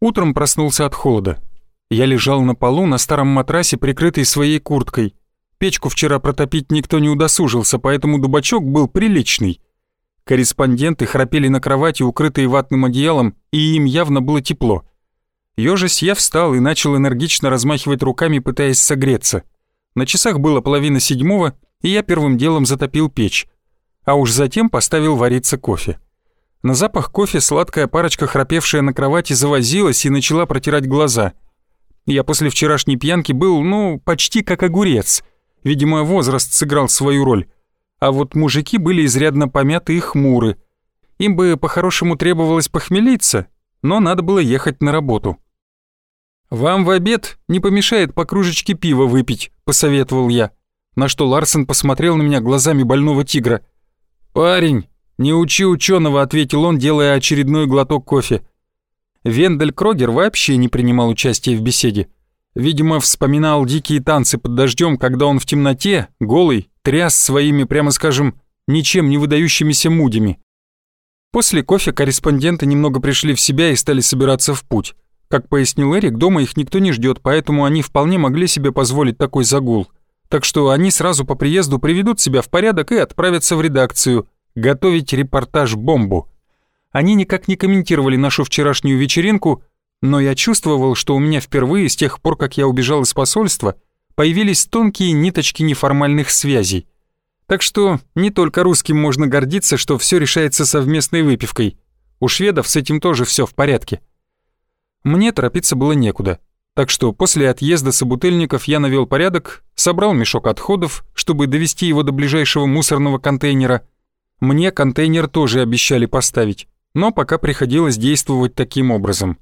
Утром проснулся от холода. Я лежал на полу на старом матрасе, прикрытый своей курткой. Печку вчера протопить никто не удосужился, поэтому дубачок был приличный. Корреспонденты храпели на кровати, укрытые ватным одеялом, и им явно было тепло. Ёжись, я встал и начал энергично размахивать руками, пытаясь согреться. На часах было половина седьмого, и я первым делом затопил печь. А уж затем поставил вариться кофе. На запах кофе сладкая парочка, храпевшая на кровати, завозилась и начала протирать глаза. Я после вчерашней пьянки был, ну, почти как огурец. Видимо, возраст сыграл свою роль. А вот мужики были изрядно помяты и хмуры. Им бы по-хорошему требовалось похмелиться, но надо было ехать на работу. «Вам в обед не помешает по кружечке пива выпить», — посоветовал я. На что Ларсен посмотрел на меня глазами больного тигра. «Парень, не учи ученого», — ответил он, делая очередной глоток кофе. Вендель Крогер вообще не принимал участия в беседе. Видимо, вспоминал дикие танцы под дождем, когда он в темноте, голый, тряс своими, прямо скажем, ничем не выдающимися мудями. После кофе корреспонденты немного пришли в себя и стали собираться в путь. Как пояснил Эрик, дома их никто не ждет, поэтому они вполне могли себе позволить такой загул. Так что они сразу по приезду приведут себя в порядок и отправятся в редакцию готовить репортаж-бомбу. Они никак не комментировали нашу вчерашнюю вечеринку, но я чувствовал, что у меня впервые с тех пор, как я убежал из посольства, появились тонкие ниточки неформальных связей. Так что не только русским можно гордиться, что все решается совместной выпивкой. У шведов с этим тоже все в порядке. Мне торопиться было некуда, так что после отъезда собутыльников я навел порядок, собрал мешок отходов, чтобы довести его до ближайшего мусорного контейнера. Мне контейнер тоже обещали поставить, но пока приходилось действовать таким образом.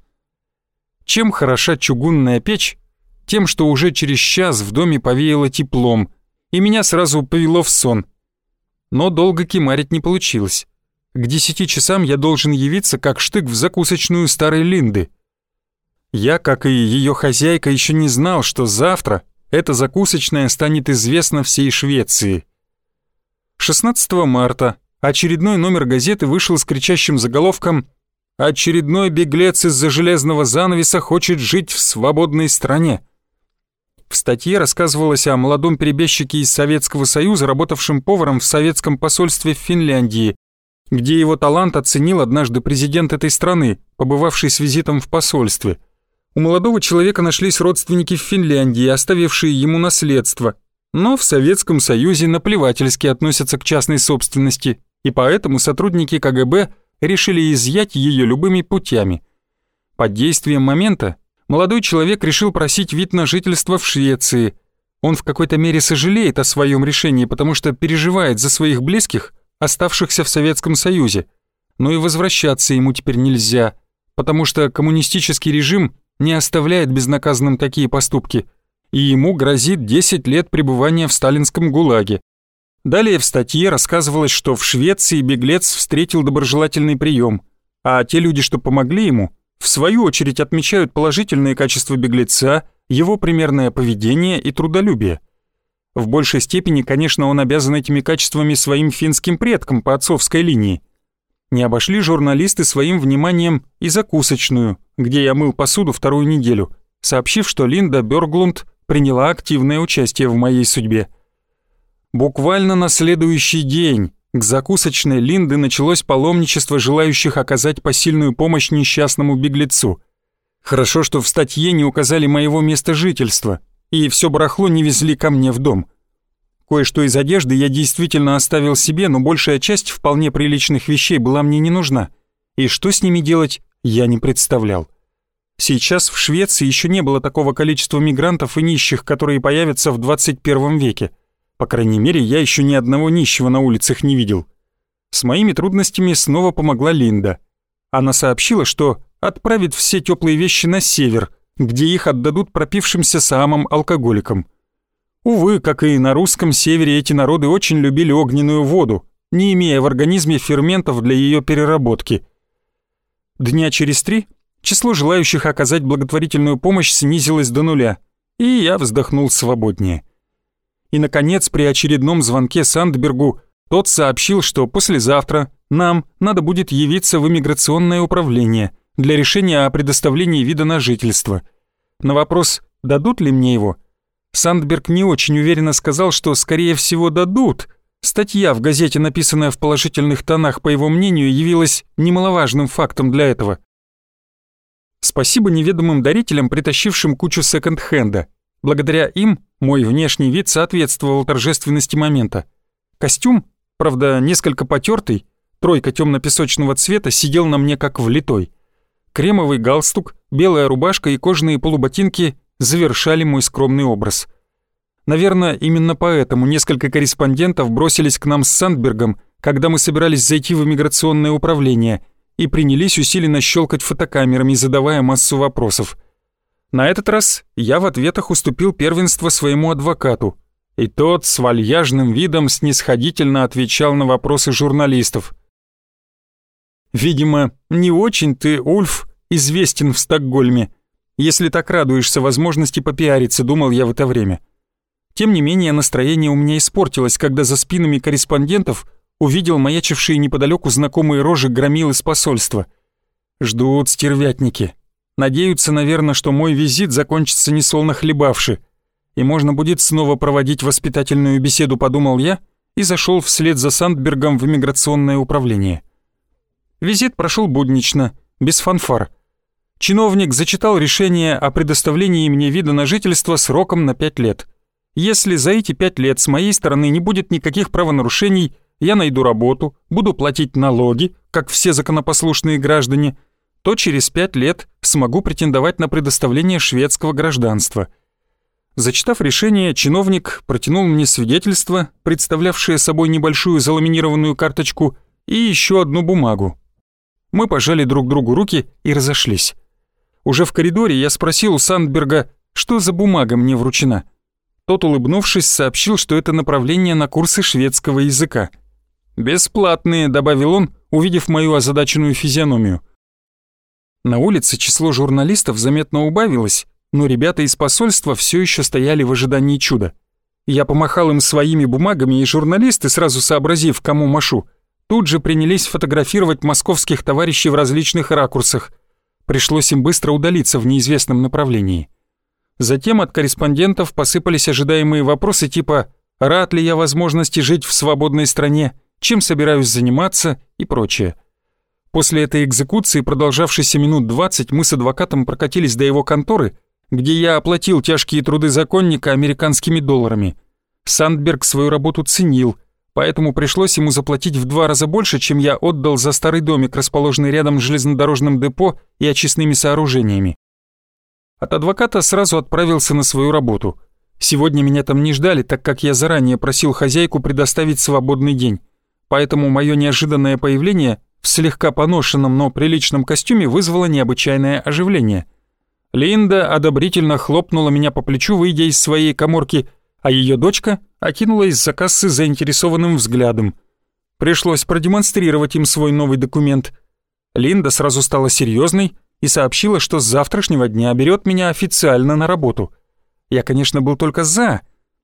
Чем хороша чугунная печь? Тем, что уже через час в доме повеяло теплом, и меня сразу повело в сон. Но долго кимарить не получилось. К десяти часам я должен явиться как штык в закусочную старой Линды — я, как и ее хозяйка, еще не знал, что завтра эта закусочная станет известна всей Швеции. 16 марта очередной номер газеты вышел с кричащим заголовком «Очередной беглец из-за железного занавеса хочет жить в свободной стране». В статье рассказывалось о молодом перебежчике из Советского Союза, работавшем поваром в советском посольстве в Финляндии, где его талант оценил однажды президент этой страны, побывавший с визитом в посольстве – у молодого человека нашлись родственники в Финляндии, оставившие ему наследство, но в Советском Союзе наплевательски относятся к частной собственности, и поэтому сотрудники КГБ решили изъять ее любыми путями. Под действием момента молодой человек решил просить вид на жительство в Швеции. Он в какой-то мере сожалеет о своем решении, потому что переживает за своих близких, оставшихся в Советском Союзе. Но и возвращаться ему теперь нельзя, потому что коммунистический режим не оставляет безнаказанным такие поступки, и ему грозит 10 лет пребывания в сталинском ГУЛАГе. Далее в статье рассказывалось, что в Швеции беглец встретил доброжелательный прием, а те люди, что помогли ему, в свою очередь отмечают положительные качества беглеца, его примерное поведение и трудолюбие. В большей степени, конечно, он обязан этими качествами своим финским предкам по отцовской линии. Не обошли журналисты своим вниманием и закусочную, где я мыл посуду вторую неделю, сообщив, что Линда Бёрглунд приняла активное участие в моей судьбе. Буквально на следующий день к закусочной Линды началось паломничество желающих оказать посильную помощь несчастному беглецу. Хорошо, что в статье не указали моего места жительства, и все барахло не везли ко мне в дом. Кое-что из одежды я действительно оставил себе, но большая часть вполне приличных вещей была мне не нужна. И что с ними делать, я не представлял. Сейчас в Швеции еще не было такого количества мигрантов и нищих, которые появятся в 21 веке. По крайней мере, я еще ни одного нищего на улицах не видел. С моими трудностями снова помогла Линда. Она сообщила, что отправит все теплые вещи на север, где их отдадут пропившимся самым-алкоголикам. Увы, как и на русском севере, эти народы очень любили огненную воду, не имея в организме ферментов для ее переработки. Дня через три число желающих оказать благотворительную помощь снизилось до нуля, и я вздохнул свободнее. И, наконец, при очередном звонке Сандбергу тот сообщил, что послезавтра нам надо будет явиться в иммиграционное управление, для решения о предоставлении вида на жительство. На вопрос, дадут ли мне его, Сандберг не очень уверенно сказал, что, скорее всего, дадут. Статья в газете, написанная в положительных тонах, по его мнению, явилась немаловажным фактом для этого. Спасибо неведомым дарителям, притащившим кучу секонд-хенда. Благодаря им мой внешний вид соответствовал торжественности момента. Костюм, правда, несколько потертый, тройка темно-песочного цвета, сидел на мне как влитой. Кремовый галстук, белая рубашка и кожаные полуботинки завершали мой скромный образ. Наверное, именно поэтому несколько корреспондентов бросились к нам с Сандбергом, когда мы собирались зайти в иммиграционное управление и принялись усиленно щелкать фотокамерами, задавая массу вопросов. На этот раз я в ответах уступил первенство своему адвокату, и тот с вальяжным видом снисходительно отвечал на вопросы журналистов. «Видимо, не очень ты, Ульф, известен в Стокгольме», если так радуешься возможности попиариться, думал я в это время. Тем не менее, настроение у меня испортилось, когда за спинами корреспондентов увидел маячившие неподалеку знакомые рожи громил из посольства. Ждут стервятники. Надеются, наверное, что мой визит закончится несолно хлебавши, и можно будет снова проводить воспитательную беседу, подумал я, и зашел вслед за Сандбергом в иммиграционное управление. Визит прошел буднично, без фанфар — Чиновник зачитал решение о предоставлении мне вида на жительство сроком на 5 лет. Если за эти 5 лет с моей стороны не будет никаких правонарушений, я найду работу, буду платить налоги, как все законопослушные граждане, то через 5 лет смогу претендовать на предоставление шведского гражданства. Зачитав решение, чиновник протянул мне свидетельство, представлявшее собой небольшую заламинированную карточку, и еще одну бумагу. Мы пожали друг другу руки и разошлись. Уже в коридоре я спросил у Сандберга, что за бумага мне вручена. Тот, улыбнувшись, сообщил, что это направление на курсы шведского языка. «Бесплатные», — добавил он, увидев мою озадаченную физиономию. На улице число журналистов заметно убавилось, но ребята из посольства все еще стояли в ожидании чуда. Я помахал им своими бумагами, и журналисты, сразу сообразив, кому машу, тут же принялись фотографировать московских товарищей в различных ракурсах, Пришлось им быстро удалиться в неизвестном направлении. Затем от корреспондентов посыпались ожидаемые вопросы типа «Рад ли я возможности жить в свободной стране?», «Чем собираюсь заниматься?» и прочее. После этой экзекуции, продолжавшейся минут 20, мы с адвокатом прокатились до его конторы, где я оплатил тяжкие труды законника американскими долларами. Сандберг свою работу ценил – поэтому пришлось ему заплатить в два раза больше, чем я отдал за старый домик, расположенный рядом с железнодорожным депо и очистными сооружениями. От адвоката сразу отправился на свою работу. Сегодня меня там не ждали, так как я заранее просил хозяйку предоставить свободный день. Поэтому мое неожиданное появление в слегка поношенном, но приличном костюме вызвало необычайное оживление. Линда одобрительно хлопнула меня по плечу, выйдя из своей коморки, а ее дочка окинула из-за кассы заинтересованным взглядом. Пришлось продемонстрировать им свой новый документ. Линда сразу стала серьезной и сообщила, что с завтрашнего дня берет меня официально на работу. Я, конечно, был только «за»,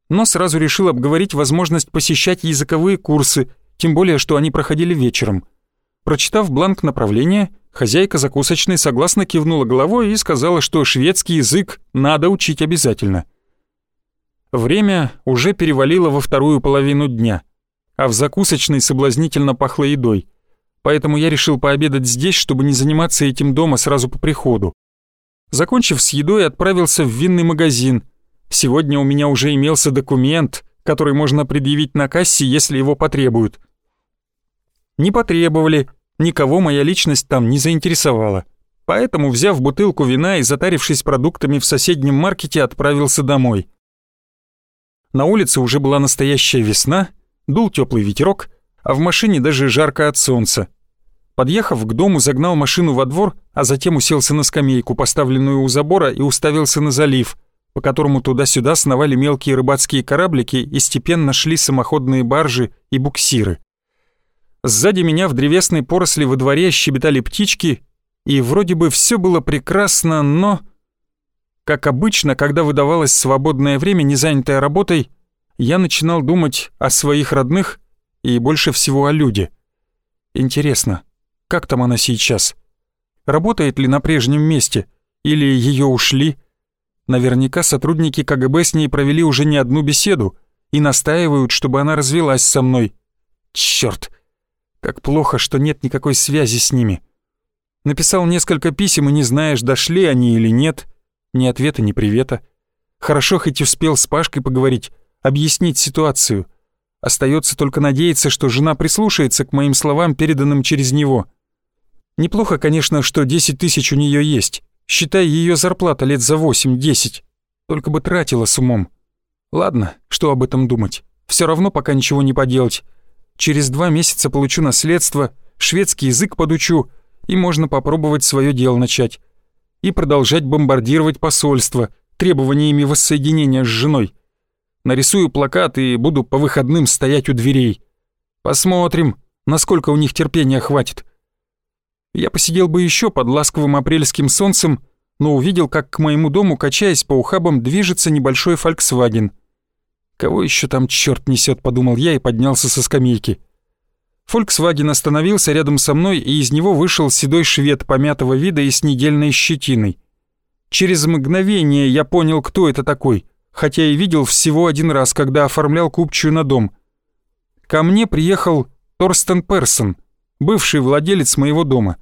но сразу решил обговорить возможность посещать языковые курсы, тем более, что они проходили вечером. Прочитав бланк направления, хозяйка закусочной согласно кивнула головой и сказала, что шведский язык надо учить обязательно. Время уже перевалило во вторую половину дня, а в закусочной соблазнительно пахло едой, поэтому я решил пообедать здесь, чтобы не заниматься этим дома сразу по приходу. Закончив с едой, отправился в винный магазин. Сегодня у меня уже имелся документ, который можно предъявить на кассе, если его потребуют. Не потребовали, никого моя личность там не заинтересовала. Поэтому, взяв бутылку вина и затарившись продуктами в соседнем маркете, отправился домой. На улице уже была настоящая весна, дул теплый ветерок, а в машине даже жарко от солнца. Подъехав к дому, загнал машину во двор, а затем уселся на скамейку, поставленную у забора, и уставился на залив, по которому туда-сюда сновали мелкие рыбацкие кораблики и степенно шли самоходные баржи и буксиры. Сзади меня в древесной поросли во дворе щебетали птички, и вроде бы все было прекрасно, но... Как обычно, когда выдавалось свободное время, не занятое работой, я начинал думать о своих родных и больше всего о Люде. Интересно, как там она сейчас? работает ли на прежнем месте, или ее ушли. Наверняка сотрудники КГБ с ней провели уже не одну беседу и настаивают, чтобы она развелась со мной. Черт, как плохо, что нет никакой связи с ними. Написал несколько писем и не знаешь, дошли они или нет. Ни ответа, ни привета. Хорошо хоть успел с Пашкой поговорить, объяснить ситуацию. Остается только надеяться, что жена прислушается к моим словам, переданным через него. Неплохо, конечно, что 10 тысяч у нее есть. Считай, ее зарплата лет за 8-10. Только бы тратила с умом. Ладно, что об этом думать. Все равно пока ничего не поделать. Через два месяца получу наследство, шведский язык подучу, и можно попробовать свое дело начать. И продолжать бомбардировать посольство требованиями воссоединения с женой. Нарисую плакат и буду по выходным стоять у дверей. Посмотрим, насколько у них терпения хватит. Я посидел бы еще под ласковым апрельским солнцем, но увидел, как к моему дому, качаясь по ухабам, движется небольшой Volkswagen. Кого еще там черт несет, подумал я и поднялся со скамейки. Volkswagen остановился рядом со мной, и из него вышел седой швед помятого вида и с недельной щетиной. Через мгновение я понял, кто это такой, хотя и видел всего один раз, когда оформлял купчую на дом. Ко мне приехал Торстен Персон, бывший владелец моего дома.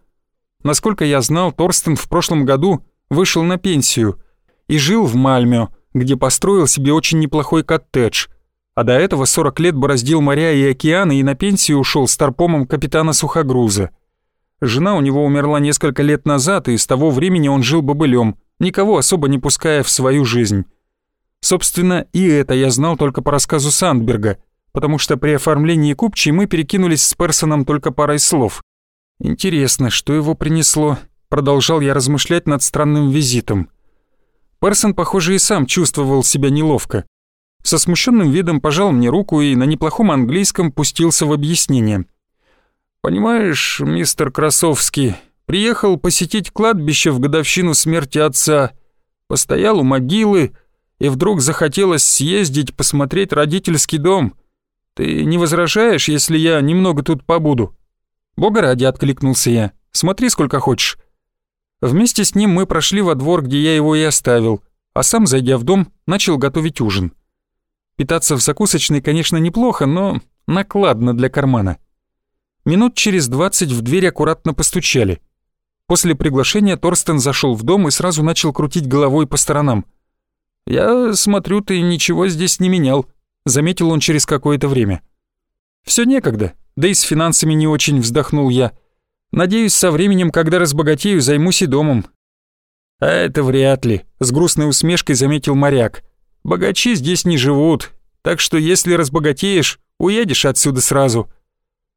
Насколько я знал, Торстен в прошлом году вышел на пенсию и жил в Мальмё, где построил себе очень неплохой коттедж, а до этого 40 лет бороздил моря и океаны и на пенсию ушел старпомом капитана сухогруза. Жена у него умерла несколько лет назад, и с того времени он жил бобылем, никого особо не пуская в свою жизнь. Собственно, и это я знал только по рассказу Сандберга, потому что при оформлении купчей мы перекинулись с Персоном только парой слов. Интересно, что его принесло? Продолжал я размышлять над странным визитом. Персон, похоже, и сам чувствовал себя неловко. Со смущенным видом пожал мне руку и на неплохом английском пустился в объяснение. «Понимаешь, мистер Красовский, приехал посетить кладбище в годовщину смерти отца, постоял у могилы, и вдруг захотелось съездить посмотреть родительский дом. Ты не возражаешь, если я немного тут побуду?» «Бога ради», — откликнулся я. «Смотри, сколько хочешь». Вместе с ним мы прошли во двор, где я его и оставил, а сам, зайдя в дом, начал готовить ужин. Питаться в закусочной, конечно, неплохо, но накладно для кармана. Минут через двадцать в дверь аккуратно постучали. После приглашения Торстен зашел в дом и сразу начал крутить головой по сторонам. «Я смотрю, ты ничего здесь не менял», — заметил он через какое-то время. «Все некогда, да и с финансами не очень вздохнул я. Надеюсь, со временем, когда разбогатею, займусь и домом». «А это вряд ли», — с грустной усмешкой заметил моряк. «Богачи здесь не живут, так что если разбогатеешь, уедешь отсюда сразу».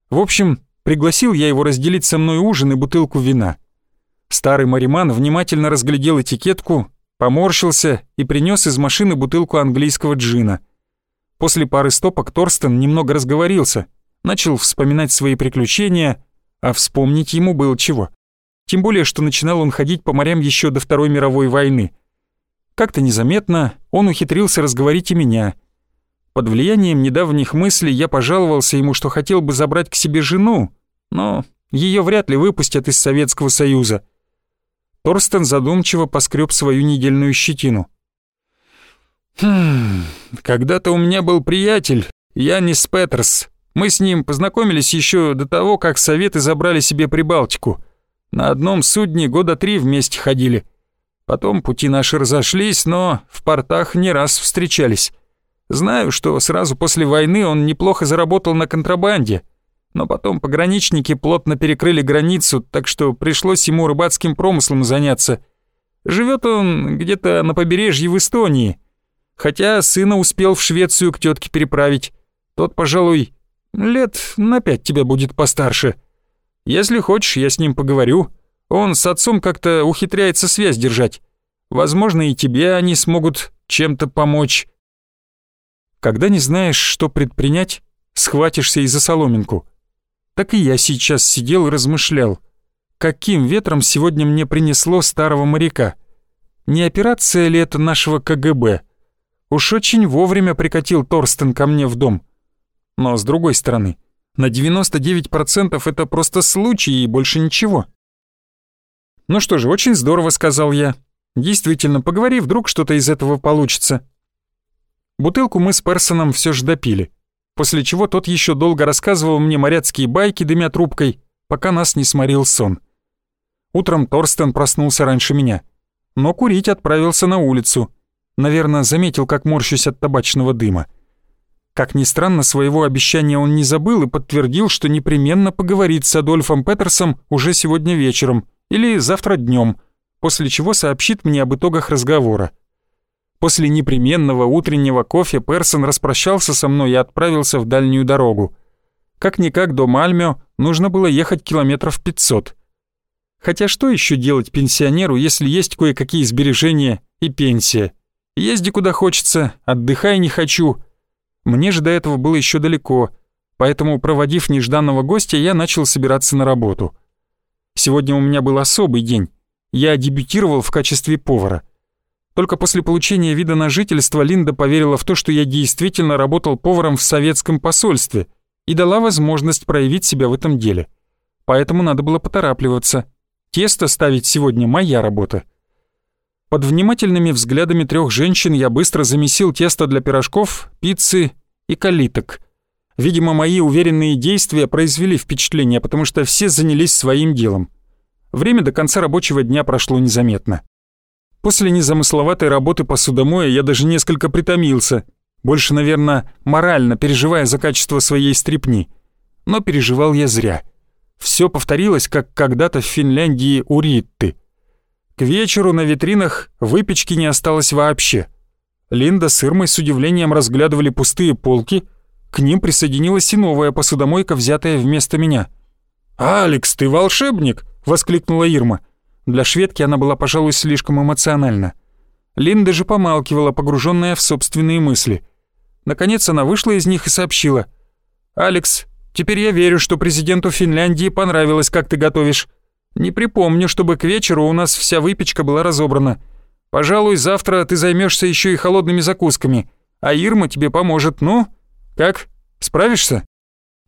В общем, пригласил я его разделить со мной ужин и бутылку вина. Старый мариман внимательно разглядел этикетку, поморщился и принес из машины бутылку английского джина. После пары стопок Торстен немного разговорился, начал вспоминать свои приключения, а вспомнить ему было чего. Тем более, что начинал он ходить по морям еще до Второй мировой войны. Как-то незаметно он ухитрился разговорить и меня. Под влиянием недавних мыслей я пожаловался ему, что хотел бы забрать к себе жену, но ее вряд ли выпустят из Советского Союза. Торстен задумчиво поскреб свою недельную щетину. «Хм, когда-то у меня был приятель, Янис Петерс. Мы с ним познакомились еще до того, как Советы забрали себе Прибалтику. На одном судне года три вместе ходили. Потом пути наши разошлись, но в портах не раз встречались. Знаю, что сразу после войны он неплохо заработал на контрабанде, но потом пограничники плотно перекрыли границу, так что пришлось ему рыбацким промыслом заняться. Живет он где-то на побережье в Эстонии, хотя сына успел в Швецию к тетке переправить. Тот, пожалуй, лет на пять тебя будет постарше. Если хочешь, я с ним поговорю. Он с отцом как-то ухитряется связь держать. Возможно, и тебе они смогут чем-то помочь. Когда не знаешь, что предпринять, схватишься и за соломинку. Так и я сейчас сидел и размышлял, каким ветром сегодня мне принесло старого моряка. Не операция ли это нашего КГБ? Уж очень вовремя прикатил Торстен ко мне в дом. Но с другой стороны, на 99% это просто случай и больше ничего. «Ну что же, очень здорово», — сказал я. «Действительно, поговори, вдруг что-то из этого получится». Бутылку мы с Персоном все же допили, после чего тот еще долго рассказывал мне моряцкие байки, дымя трубкой, пока нас не сморил сон. Утром Торстен проснулся раньше меня, но курить отправился на улицу. Наверное, заметил, как морщусь от табачного дыма. Как ни странно, своего обещания он не забыл и подтвердил, что непременно поговорит с Адольфом Петерсом уже сегодня вечером или завтра днем, после чего сообщит мне об итогах разговора. После непременного утреннего кофе Персон распрощался со мной и отправился в дальнюю дорогу. Как-никак до Мальмё нужно было ехать километров 500. Хотя что еще делать пенсионеру, если есть кое-какие сбережения и пенсия? Езди куда хочется, отдыхай не хочу. Мне же до этого было еще далеко, поэтому, проводив нежданного гостя, я начал собираться на работу. Сегодня у меня был особый день. Я дебютировал в качестве повара. Только после получения вида на жительство Линда поверила в то, что я действительно работал поваром в советском посольстве и дала возможность проявить себя в этом деле. Поэтому надо было поторапливаться. Тесто ставить сегодня моя работа. Под внимательными взглядами трех женщин я быстро замесил тесто для пирожков, пиццы и калиток. Видимо, мои уверенные действия произвели впечатление, потому что все занялись своим делом. Время до конца рабочего дня прошло незаметно. После незамысловатой работы посудомоя я даже несколько притомился, больше, наверное, морально переживая за качество своей стрипни. Но переживал я зря. Все повторилось, как когда-то в Финляндии у Ритты. К вечеру на витринах выпечки не осталось вообще. Линда с Ирмой с удивлением разглядывали пустые полки — к ним присоединилась и новая посудомойка, взятая вместо меня. «Алекс, ты волшебник!» — воскликнула Ирма. Для шведки она была, пожалуй, слишком эмоциональна. Линда же помалкивала, погруженная в собственные мысли. Наконец она вышла из них и сообщила. «Алекс, теперь я верю, что президенту Финляндии понравилось, как ты готовишь. Не припомню, чтобы к вечеру у нас вся выпечка была разобрана. Пожалуй, завтра ты займешься еще и холодными закусками, а Ирма тебе поможет, ну?» «Как? Справишься?»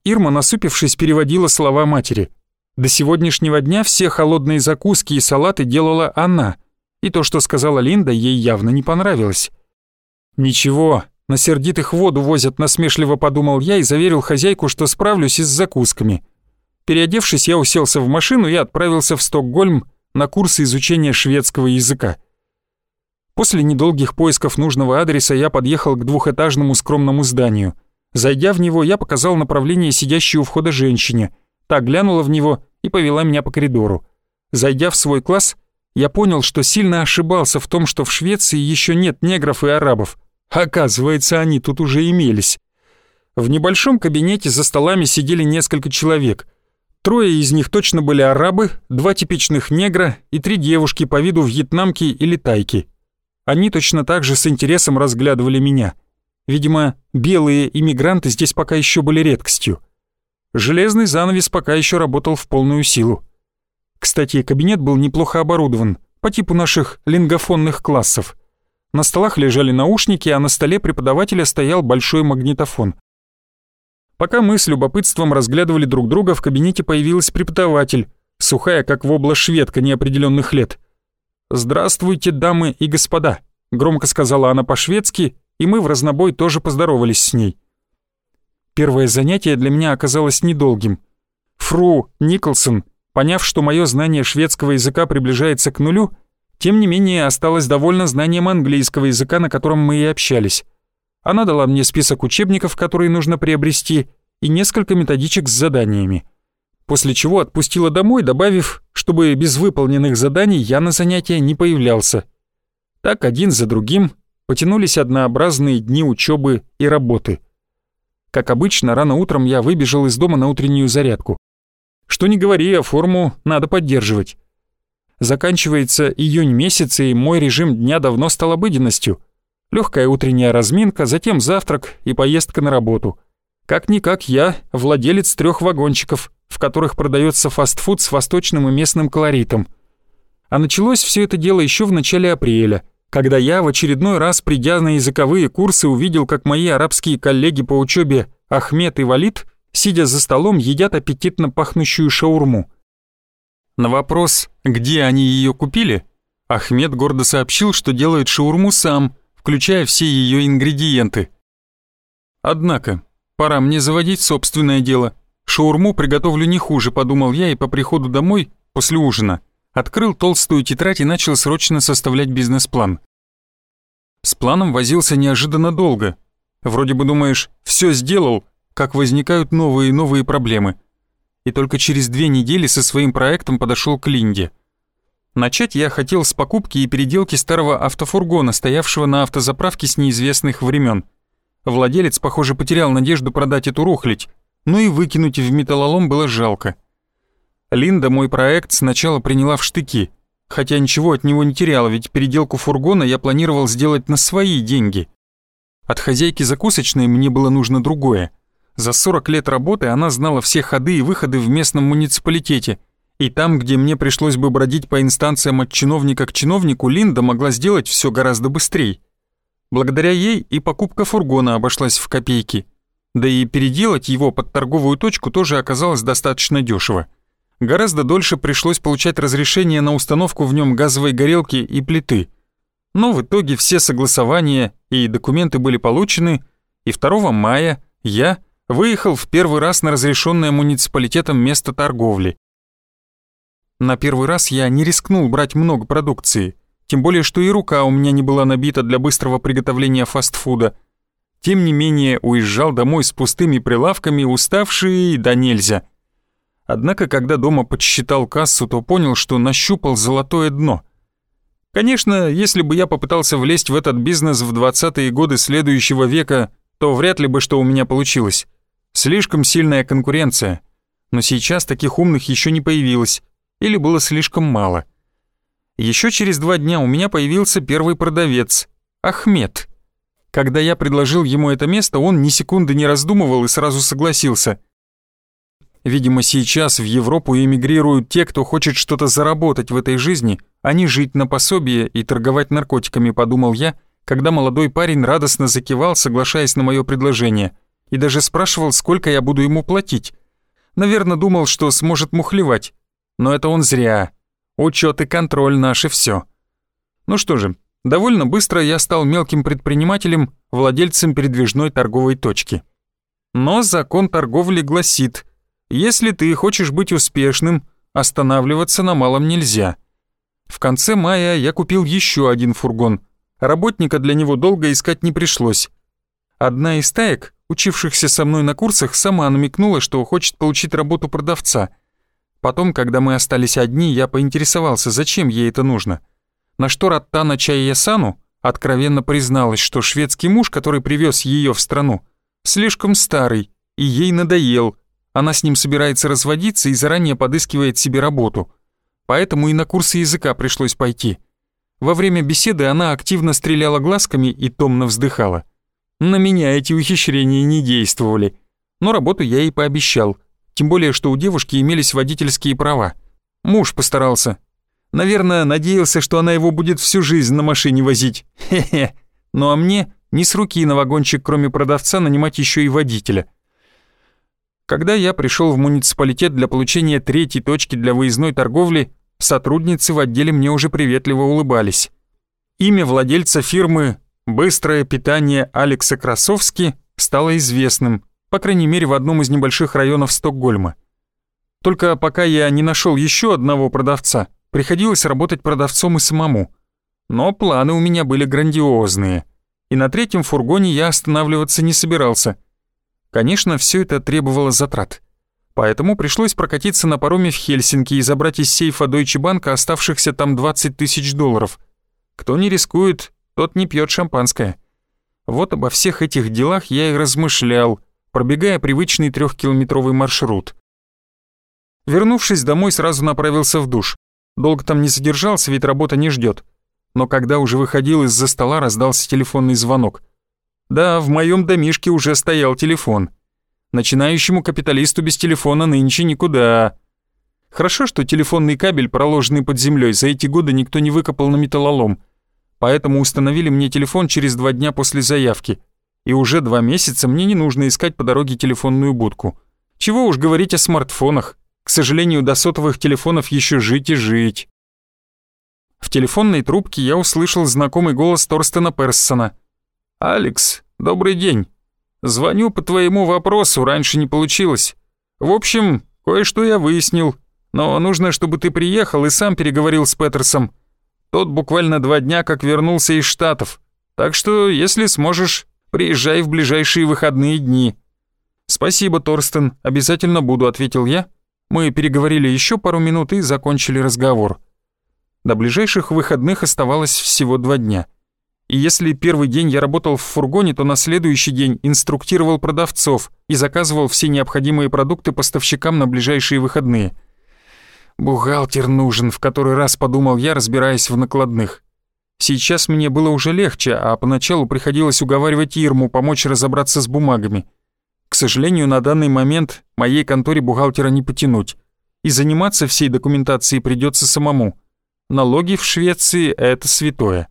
Ирма, насупившись, переводила слова матери. До сегодняшнего дня все холодные закуски и салаты делала она, и то, что сказала Линда, ей явно не понравилось. «Ничего, на сердитых воду возят», — насмешливо подумал я и заверил хозяйку, что справлюсь и с закусками. Переодевшись, я уселся в машину и отправился в Стокгольм на курсы изучения шведского языка. После недолгих поисков нужного адреса я подъехал к двухэтажному скромному зданию — Зайдя в него, я показал направление сидящей у входа женщине. Та глянула в него и повела меня по коридору. Зайдя в свой класс, я понял, что сильно ошибался в том, что в Швеции еще нет негров и арабов. Оказывается, они тут уже имелись. В небольшом кабинете за столами сидели несколько человек. Трое из них точно были арабы, два типичных негра и три девушки по виду вьетнамки или тайки. Они точно так же с интересом разглядывали меня — Видимо, белые иммигранты здесь пока еще были редкостью. Железный занавес пока еще работал в полную силу. Кстати, кабинет был неплохо оборудован, по типу наших лингофонных классов. На столах лежали наушники, а на столе преподавателя стоял большой магнитофон. Пока мы с любопытством разглядывали друг друга, в кабинете появилась преподаватель, сухая, как вобла шведка неопределенных лет. «Здравствуйте, дамы и господа», — громко сказала она по-шведски и мы в разнобой тоже поздоровались с ней. Первое занятие для меня оказалось недолгим. Фру Николсон, поняв, что мое знание шведского языка приближается к нулю, тем не менее осталась довольна знанием английского языка, на котором мы и общались. Она дала мне список учебников, которые нужно приобрести, и несколько методичек с заданиями. После чего отпустила домой, добавив, чтобы без выполненных заданий я на занятия не появлялся. Так один за другим потянулись однообразные дни учебы и работы. Как обычно, рано утром я выбежал из дома на утреннюю зарядку. Что ни говори, а форму надо поддерживать. Заканчивается июнь месяц, и мой режим дня давно стал обыденностью. Легкая утренняя разминка, затем завтрак и поездка на работу. Как-никак я владелец трех вагончиков, в которых продается фастфуд с восточным и местным колоритом. А началось все это дело еще в начале апреля — когда я в очередной раз, придя на языковые курсы, увидел, как мои арабские коллеги по учебе Ахмед и Валид, сидя за столом, едят аппетитно пахнущую шаурму. На вопрос, где они ее купили, Ахмед гордо сообщил, что делает шаурму сам, включая все ее ингредиенты. Однако, пора мне заводить собственное дело. Шаурму приготовлю не хуже, подумал я и по приходу домой, после ужина, открыл толстую тетрадь и начал срочно составлять бизнес-план. С планом возился неожиданно долго. Вроде бы думаешь, все сделал, как возникают новые и новые проблемы. И только через две недели со своим проектом подошел к Линде. Начать я хотел с покупки и переделки старого автофургона, стоявшего на автозаправке с неизвестных времен. Владелец, похоже, потерял надежду продать эту рухлядь, но и выкинуть в металлолом было жалко. Линда мой проект сначала приняла в штыки, хотя ничего от него не теряла, ведь переделку фургона я планировал сделать на свои деньги. От хозяйки закусочной мне было нужно другое. За 40 лет работы она знала все ходы и выходы в местном муниципалитете, и там, где мне пришлось бы бродить по инстанциям от чиновника к чиновнику, Линда могла сделать все гораздо быстрее. Благодаря ей и покупка фургона обошлась в копейки. Да и переделать его под торговую точку тоже оказалось достаточно дешево. Гораздо дольше пришлось получать разрешение на установку в нем газовой горелки и плиты. Но в итоге все согласования и документы были получены, и 2 мая я выехал в первый раз на разрешенное муниципалитетом место торговли. На первый раз я не рискнул брать много продукции, тем более что и рука у меня не была набита для быстрого приготовления фастфуда. Тем не менее, уезжал домой с пустыми прилавками, уставший да нельзя. Однако, когда дома подсчитал кассу, то понял, что нащупал золотое дно. Конечно, если бы я попытался влезть в этот бизнес в 20-е годы следующего века, то вряд ли бы что у меня получилось. Слишком сильная конкуренция. Но сейчас таких умных еще не появилось или было слишком мало. Еще через два дня у меня появился первый продавец, Ахмед. Когда я предложил ему это место, он ни секунды не раздумывал и сразу согласился. Видимо, сейчас в Европу эмигрируют те, кто хочет что-то заработать в этой жизни, а не жить на пособие и торговать наркотиками, подумал я, когда молодой парень радостно закивал, соглашаясь на мое предложение, и даже спрашивал, сколько я буду ему платить. Наверное, думал, что сможет мухлевать, но это он зря. Учет и контроль наши все. Ну что же, довольно быстро я стал мелким предпринимателем, владельцем передвижной торговой точки. Но закон торговли гласит, если ты хочешь быть успешным, останавливаться на малом нельзя. В конце мая я купил еще один фургон. Работника для него долго искать не пришлось. Одна из таек, учившихся со мной на курсах, сама намекнула, что хочет получить работу продавца — Потом, когда мы остались одни, я поинтересовался, зачем ей это нужно. На что Раттана Чайясану откровенно призналась, что шведский муж, который привез ее в страну, слишком старый, и ей надоел. Она с ним собирается разводиться и заранее подыскивает себе работу. Поэтому и на курсы языка пришлось пойти. Во время беседы она активно стреляла глазками и томно вздыхала. На меня эти ухищрения не действовали, но работу я ей пообещал — тем более, что у девушки имелись водительские права. Муж постарался. Наверное, надеялся, что она его будет всю жизнь на машине возить. Хе-хе. Ну а мне ни с руки на вагончик, кроме продавца, нанимать еще и водителя. Когда я пришел в муниципалитет для получения третьей точки для выездной торговли, сотрудницы в отделе мне уже приветливо улыбались. Имя владельца фирмы «Быстрое питание» Алекса Красовски стало известным, по крайней мере в одном из небольших районов Стокгольма. Только пока я не нашел еще одного продавца, приходилось работать продавцом и самому. Но планы у меня были грандиозные, и на третьем фургоне я останавливаться не собирался. Конечно, все это требовало затрат. Поэтому пришлось прокатиться на пароме в Хельсинки и забрать из сейфа Deutsche Bank оставшихся там 20 тысяч долларов. Кто не рискует, тот не пьет шампанское. Вот обо всех этих делах я и размышлял, пробегая привычный трехкилометровый маршрут. Вернувшись домой, сразу направился в душ. Долго там не задержался, ведь работа не ждет. Но когда уже выходил из-за стола, раздался телефонный звонок. Да, в моем домишке уже стоял телефон. Начинающему капиталисту без телефона нынче никуда. Хорошо, что телефонный кабель, проложенный под землей, за эти годы никто не выкопал на металлолом. Поэтому установили мне телефон через два дня после заявки и уже два месяца мне не нужно искать по дороге телефонную будку. Чего уж говорить о смартфонах. К сожалению, до сотовых телефонов еще жить и жить. В телефонной трубке я услышал знакомый голос Торстена Перссона. «Алекс, добрый день. Звоню по твоему вопросу, раньше не получилось. В общем, кое-что я выяснил, но нужно, чтобы ты приехал и сам переговорил с Петерсом. Тот буквально два дня как вернулся из Штатов, так что, если сможешь, приезжай в ближайшие выходные дни». «Спасибо, Торстен, обязательно буду», — ответил я. Мы переговорили еще пару минут и закончили разговор. До ближайших выходных оставалось всего два дня. И если первый день я работал в фургоне, то на следующий день инструктировал продавцов и заказывал все необходимые продукты поставщикам на ближайшие выходные. «Бухгалтер нужен», — в который раз подумал я, разбираясь в накладных. Сейчас мне было уже легче, а поначалу приходилось уговаривать Ирму помочь разобраться с бумагами. К сожалению, на данный момент моей конторе бухгалтера не потянуть, и заниматься всей документацией придется самому. Налоги в Швеции — это святое.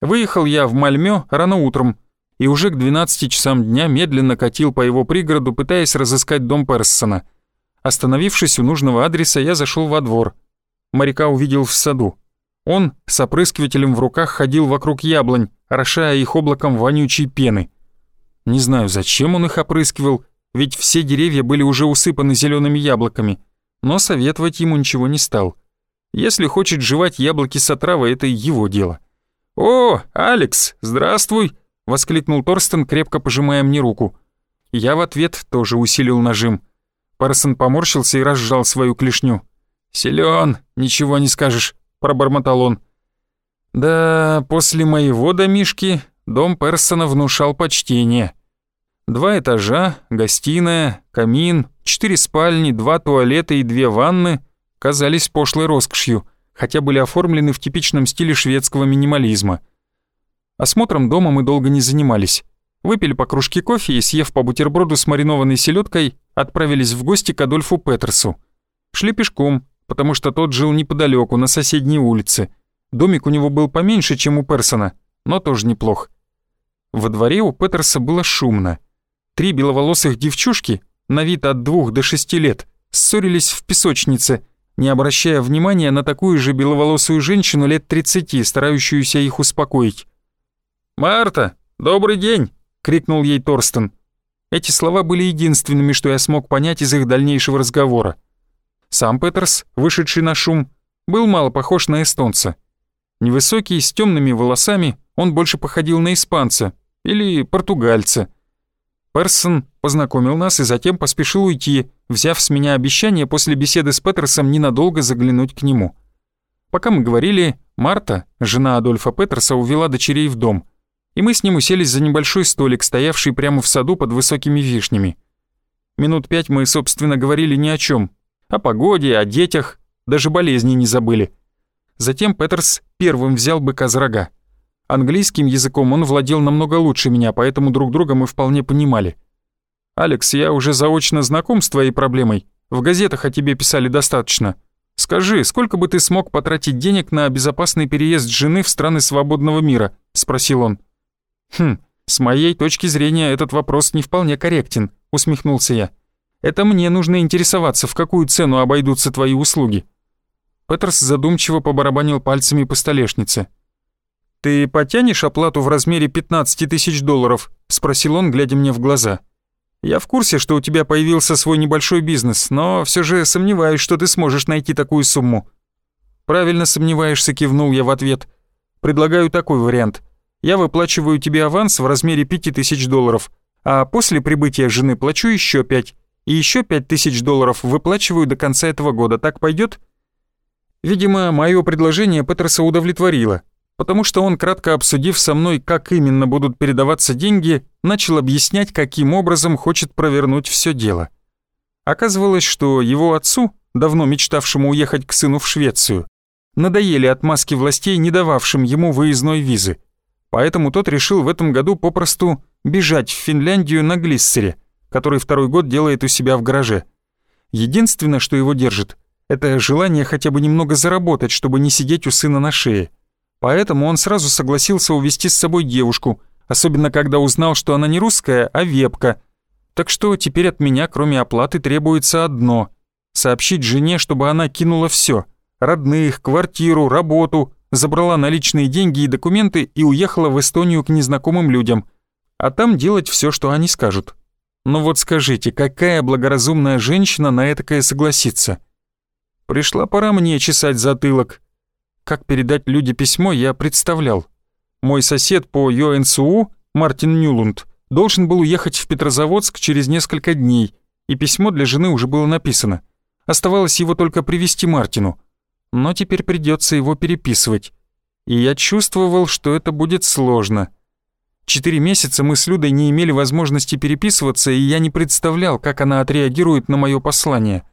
Выехал я в Мальмё рано утром и уже к 12 часам дня медленно катил по его пригороду, пытаясь разыскать дом Перссона. Остановившись у нужного адреса, я зашел во двор. Моряка увидел в саду. Он с опрыскивателем в руках ходил вокруг яблонь, орошая их облаком вонючей пены. Не знаю, зачем он их опрыскивал, ведь все деревья были уже усыпаны зелеными яблоками, но советовать ему ничего не стал. Если хочет жевать яблоки с отравой, это его дело. «О, Алекс, здравствуй!» — воскликнул Торстен, крепко пожимая мне руку. Я в ответ тоже усилил нажим. Парсон поморщился и разжал свою клешню. «Силён, ничего не скажешь», — пробормотал он. «Да, после моего домишки дом Персона внушал почтение. Два этажа, гостиная, камин, четыре спальни, два туалета и две ванны казались пошлой роскошью, хотя были оформлены в типичном стиле шведского минимализма. Осмотром дома мы долго не занимались. Выпили по кружке кофе и, съев по бутерброду с маринованной селедкой, отправились в гости к Адольфу Петерсу. Шли пешком, потому что тот жил неподалеку, на соседней улице. Домик у него был поменьше, чем у Персона, но тоже неплох. Во дворе у Петерса было шумно. Три беловолосых девчушки, на вид от двух до шести лет, ссорились в песочнице, не обращая внимания на такую же беловолосую женщину лет тридцати, старающуюся их успокоить. «Марта, добрый день!» — крикнул ей Торстен. Эти слова были единственными, что я смог понять из их дальнейшего разговора. Сам Петерс, вышедший на шум, был мало похож на эстонца. Невысокий, с темными волосами, он больше походил на испанца или португальца. Персон познакомил нас и затем поспешил уйти, взяв с меня обещание после беседы с Петерсом ненадолго заглянуть к нему. Пока мы говорили, Марта, жена Адольфа Петерса, увела дочерей в дом, и мы с ним уселись за небольшой столик, стоявший прямо в саду под высокими вишнями. Минут пять мы, собственно, говорили ни о чем, о погоде, о детях, даже болезни не забыли. Затем Петерс первым взял быка за рога. Английским языком он владел намного лучше меня, поэтому друг друга мы вполне понимали. «Алекс, я уже заочно знаком с твоей проблемой. В газетах о тебе писали достаточно. Скажи, сколько бы ты смог потратить денег на безопасный переезд жены в страны свободного мира?» — спросил он. «Хм, с моей точки зрения этот вопрос не вполне корректен», — усмехнулся я. Это мне нужно интересоваться, в какую цену обойдутся твои услуги». Петерс задумчиво побарабанил пальцами по столешнице. «Ты потянешь оплату в размере 15 тысяч долларов?» — спросил он, глядя мне в глаза. «Я в курсе, что у тебя появился свой небольшой бизнес, но все же сомневаюсь, что ты сможешь найти такую сумму». «Правильно сомневаешься», — кивнул я в ответ. «Предлагаю такой вариант. Я выплачиваю тебе аванс в размере 5000 долларов, а после прибытия жены плачу еще 5 и еще пять тысяч долларов выплачиваю до конца этого года. Так пойдет? Видимо, мое предложение Петерса удовлетворило, потому что он, кратко обсудив со мной, как именно будут передаваться деньги, начал объяснять, каким образом хочет провернуть все дело. Оказывалось, что его отцу, давно мечтавшему уехать к сыну в Швецию, надоели отмазки властей, не дававшим ему выездной визы. Поэтому тот решил в этом году попросту бежать в Финляндию на глиссере – который второй год делает у себя в гараже. Единственное, что его держит, это желание хотя бы немного заработать, чтобы не сидеть у сына на шее. Поэтому он сразу согласился увезти с собой девушку, особенно когда узнал, что она не русская, а вепка. Так что теперь от меня, кроме оплаты, требуется одно сообщить жене, чтобы она кинула все: родных, квартиру, работу, забрала наличные деньги и документы и уехала в Эстонию к незнакомым людям, а там делать все, что они скажут. Но вот скажите, какая благоразумная женщина на этакое согласится? Пришла пора мне чесать затылок. Как передать люди письмо, я представлял. Мой сосед по ЮНСУ, Мартин Нюлунд, должен был уехать в Петрозаводск через несколько дней, и письмо для жены уже было написано. Оставалось его только привести Мартину. Но теперь придется его переписывать. И я чувствовал, что это будет сложно. Четыре месяца мы с Людой не имели возможности переписываться, и я не представлял, как она отреагирует на мое послание.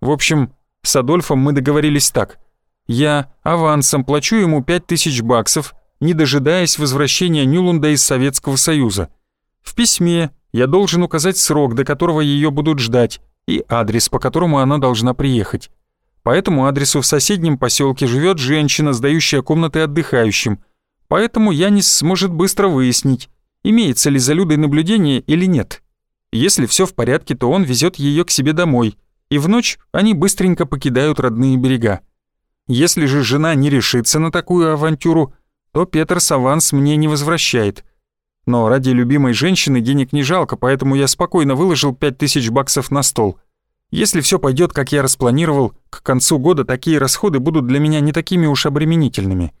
В общем, с Адольфом мы договорились так. Я авансом плачу ему пять тысяч баксов, не дожидаясь возвращения Нюлунда из Советского Союза. В письме я должен указать срок, до которого ее будут ждать, и адрес, по которому она должна приехать. По этому адресу в соседнем поселке живет женщина, сдающая комнаты отдыхающим. Поэтому Янис сможет быстро выяснить, имеется ли за Людой наблюдение или нет. Если все в порядке, то он везет ее к себе домой, и в ночь они быстренько покидают родные берега. Если же жена не решится на такую авантюру, то Петр Саванс мне не возвращает – но ради любимой женщины денег не жалко, поэтому я спокойно выложил 5000 баксов на стол. Если все пойдет, как я распланировал, к концу года такие расходы будут для меня не такими уж обременительными.